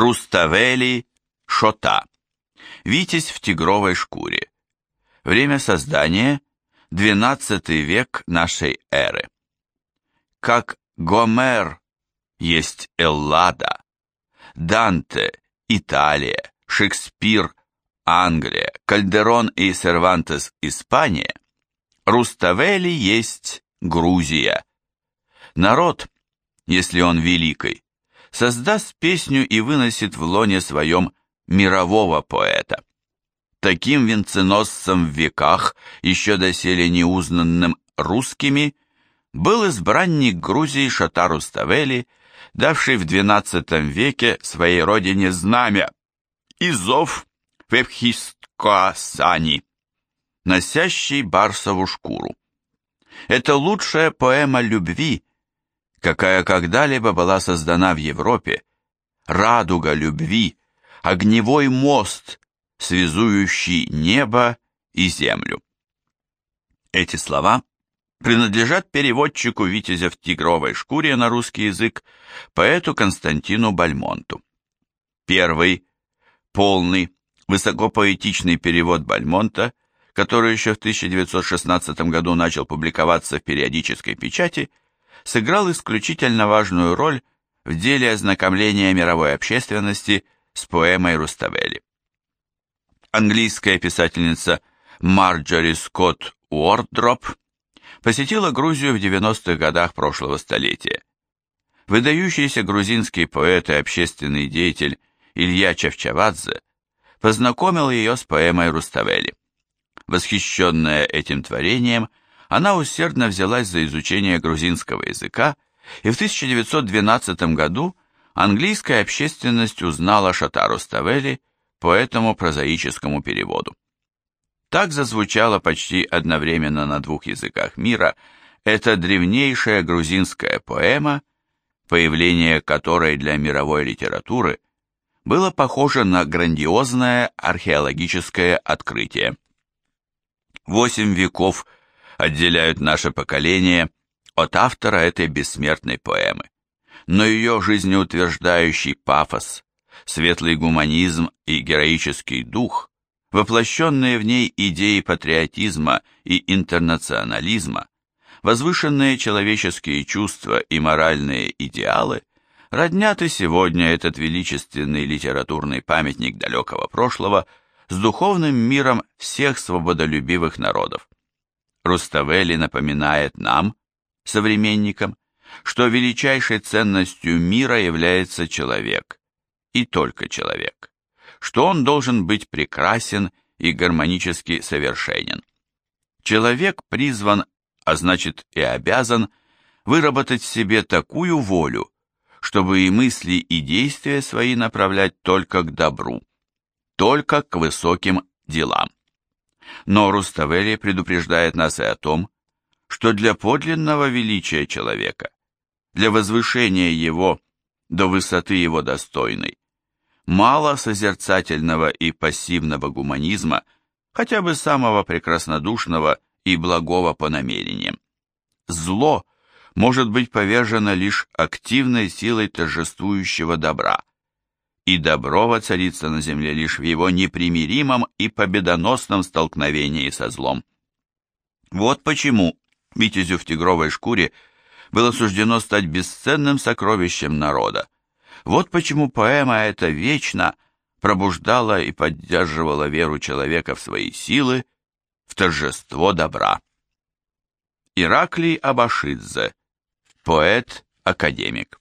Руставели Шота. Витязь в тигровой шкуре. Время создания – XII век нашей эры. Как Гомер есть Эллада, Данте – Италия, Шекспир – Англия, Кальдерон и Сервантес – Испания, Руставели есть Грузия. Народ, если он великий, создаст песню и выносит в лоне своем мирового поэта. Таким венценосцем в веках, еще доселе неузнанным русскими, был избранник Грузии Шатару Ставели, давший в XII веке своей родине знамя и зов Вепхисткоасани, носящий барсову шкуру. Это лучшая поэма любви, какая когда-либо была создана в Европе, радуга любви, огневой мост, связующий небо и землю. Эти слова принадлежат переводчику Витязя в тигровой шкуре на русский язык, поэту Константину Бальмонту. Первый, полный, высокопоэтичный перевод Бальмонта, который еще в 1916 году начал публиковаться в периодической печати, сыграл исключительно важную роль в деле ознакомления мировой общественности с поэмой Руставели. Английская писательница Марджори Скотт Уордроп посетила Грузию в 90-х годах прошлого столетия. Выдающийся грузинский поэт и общественный деятель Илья Чавчавадзе познакомил ее с поэмой Руставели. Восхищенная этим творением, она усердно взялась за изучение грузинского языка, и в 1912 году английская общественность узнала Шатару Ставели по этому прозаическому переводу. Так зазвучала почти одновременно на двух языках мира эта древнейшая грузинская поэма, появление которой для мировой литературы было похоже на грандиозное археологическое открытие. Восемь веков отделяют наше поколение от автора этой бессмертной поэмы, но ее жизнеутверждающий пафос, светлый гуманизм и героический дух воплощенные в ней идеи патриотизма и интернационализма, возвышенные человеческие чувства и моральные идеалы роднят и сегодня этот величественный литературный памятник далекого прошлого с духовным миром всех свободолюбивых народов. Руставели напоминает нам, современникам, что величайшей ценностью мира является человек, и только человек что он должен быть прекрасен и гармонически совершенен. Человек призван, а значит и обязан, выработать в себе такую волю, чтобы и мысли, и действия свои направлять только к добру, только к высоким делам. Но Руставели предупреждает нас и о том, что для подлинного величия человека, для возвышения его до высоты его достойной, мало созерцательного и пассивного гуманизма, хотя бы самого прекраснодушного и благого по намерениям. Зло может быть повержено лишь активной силой торжествующего добра, и добро воцарится на земле лишь в его непримиримом и победоносном столкновении со злом. Вот почему Витязю в тигровой шкуре было суждено стать бесценным сокровищем народа, вот почему поэма эта вечно пробуждала и поддерживала веру человека в свои силы, в торжество добра. Ираклий Абашидзе, поэт-академик